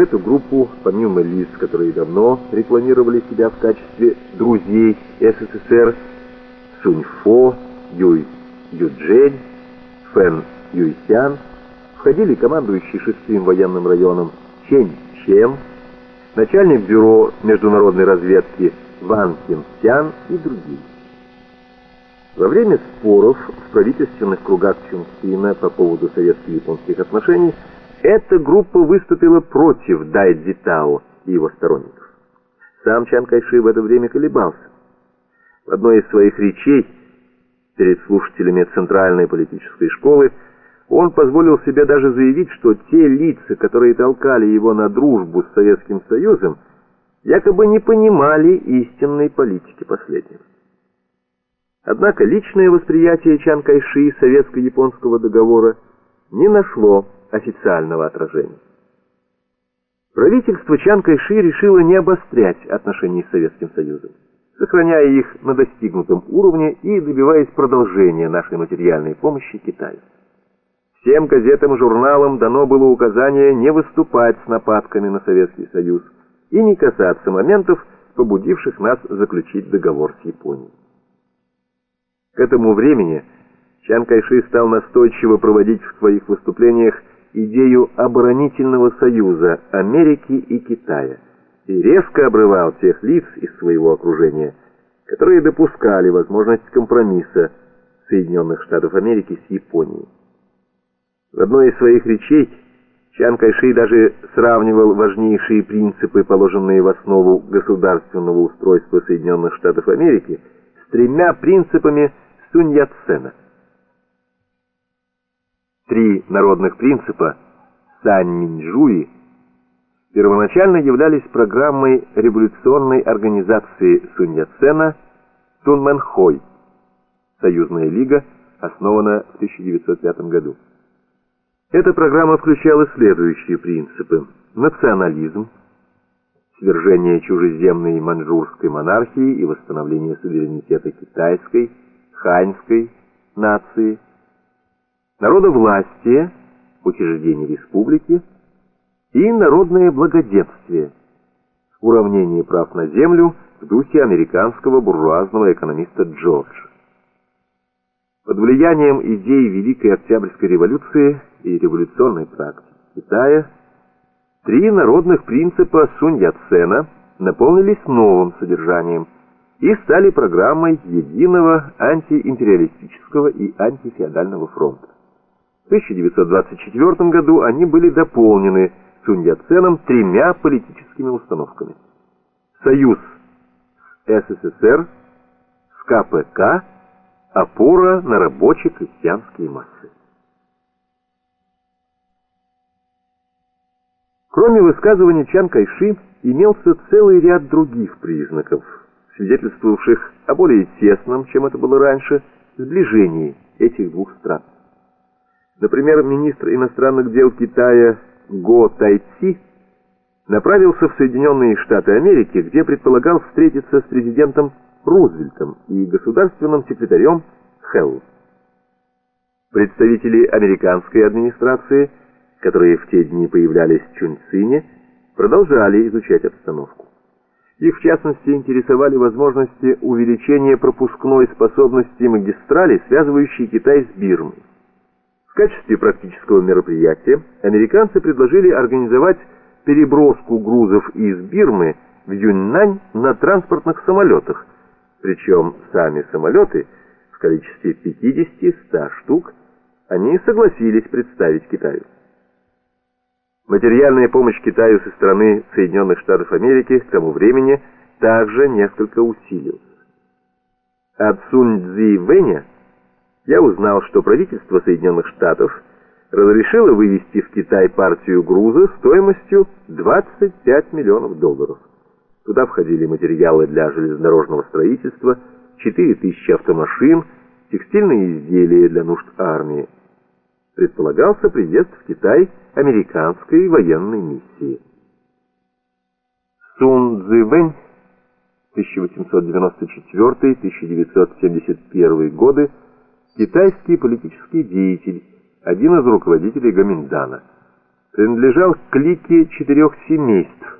эту группу, помимо лиц, которые давно рекламировали себя в качестве друзей СССР, Суньфо, Юй Юджень, Фэн Юйсян, входили командующий шестым военным районом Чень Чем, начальник бюро международной разведки Ван Кин и другие. Во время споров в правительственных кругах Чунсина по поводу советско-японских отношений эта группа выступила против Дай Цзитао и его сторонников. Сам Чан Кайши в это время колебался. В одной из своих речей перед слушателями Центральной политической школы он позволил себе даже заявить, что те лица, которые толкали его на дружбу с Советским Союзом, якобы не понимали истинной политики последнего. Однако личное восприятие Чан Кайши советско-японского договора не нашло официального отражения. Правительство Чан Кайши решило не обострять отношения с Советским Союзом, сохраняя их на достигнутом уровне и добиваясь продолжения нашей материальной помощи Китаю. Всем газетам и журналам дано было указание не выступать с нападками на Советский Союз и не касаться моментов, побудивших нас заключить договор с Японией. К этому времени Чан Кайши стал настойчиво проводить в своих выступлениях идею оборонительного союза Америки и Китая и резко обрывал тех лиц из своего окружения, которые допускали возможность компромисса Соединенных Штатов Америки с Японией. В одной из своих речей Чан Кайши даже сравнивал важнейшие принципы, положенные в основу государственного устройства Соединенных Штатов Америки, с тремя принципами Сунь Яцена. Три народных принципа Сань Минджуи первоначально являлись программой революционной организации Сунь Яцена Тунмэнхой. Союзная лига основана в 1905 году. Эта программа включала следующие принципы. Национализм, свержение чужеземной маньчжурской монархии и восстановление суверенитета китайской, ханьской нации, народовластие, учреждение республики и народное благоденствие, уравнение прав на землю в духе американского буржуазного экономиста Джорджа. Под влиянием идей Великой Октябрьской революции и революционной практики Китая три народных принципа Сунь Яцена наполнились новым содержанием – и стали программой единого антиимпериалистического и антифеодального фронта. В 1924 году они были дополнены Сунь тремя политическими установками. Союз СССР, с КПК, опора на рабоче-крестьянские массы. Кроме высказываний Чан Кайши, имелся целый ряд других признаков – свидетельствовавших о более тесном, чем это было раньше, сближении этих двух стран. Например, министр иностранных дел Китая Го Тайци направился в Соединенные Штаты Америки, где предполагал встретиться с президентом Рузвельтом и государственным секретарем Хелл. Представители американской администрации, которые в те дни появлялись в Чуньцине, продолжали изучать обстановку. Их, в частности, интересовали возможности увеличения пропускной способности магистрали, связывающей Китай с Бирмой. Качестве практического мероприятия американцы предложили организовать переброску грузов из Бирмы в Юньнань на транспортных самолетах, причем сами самолеты в количестве 50-100 штук они согласились представить Китаю. Материальная помощь Китаю со стороны Соединенных Штатов Америки к тому времени также несколько усилилась. От Сунь Цзи Вэня я узнал, что правительство Соединенных Штатов разрешило вывести в Китай партию груза стоимостью 25 миллионов долларов. Туда входили материалы для железнодорожного строительства, 4000 автомашин, текстильные изделия для нужд армии предполагался приезд в Китай американской военной миссии. Сун Цзэвэнь 1894-1971 годы, китайский политический деятель, один из руководителей Гоминдана. принадлежал к клике четырех семейств,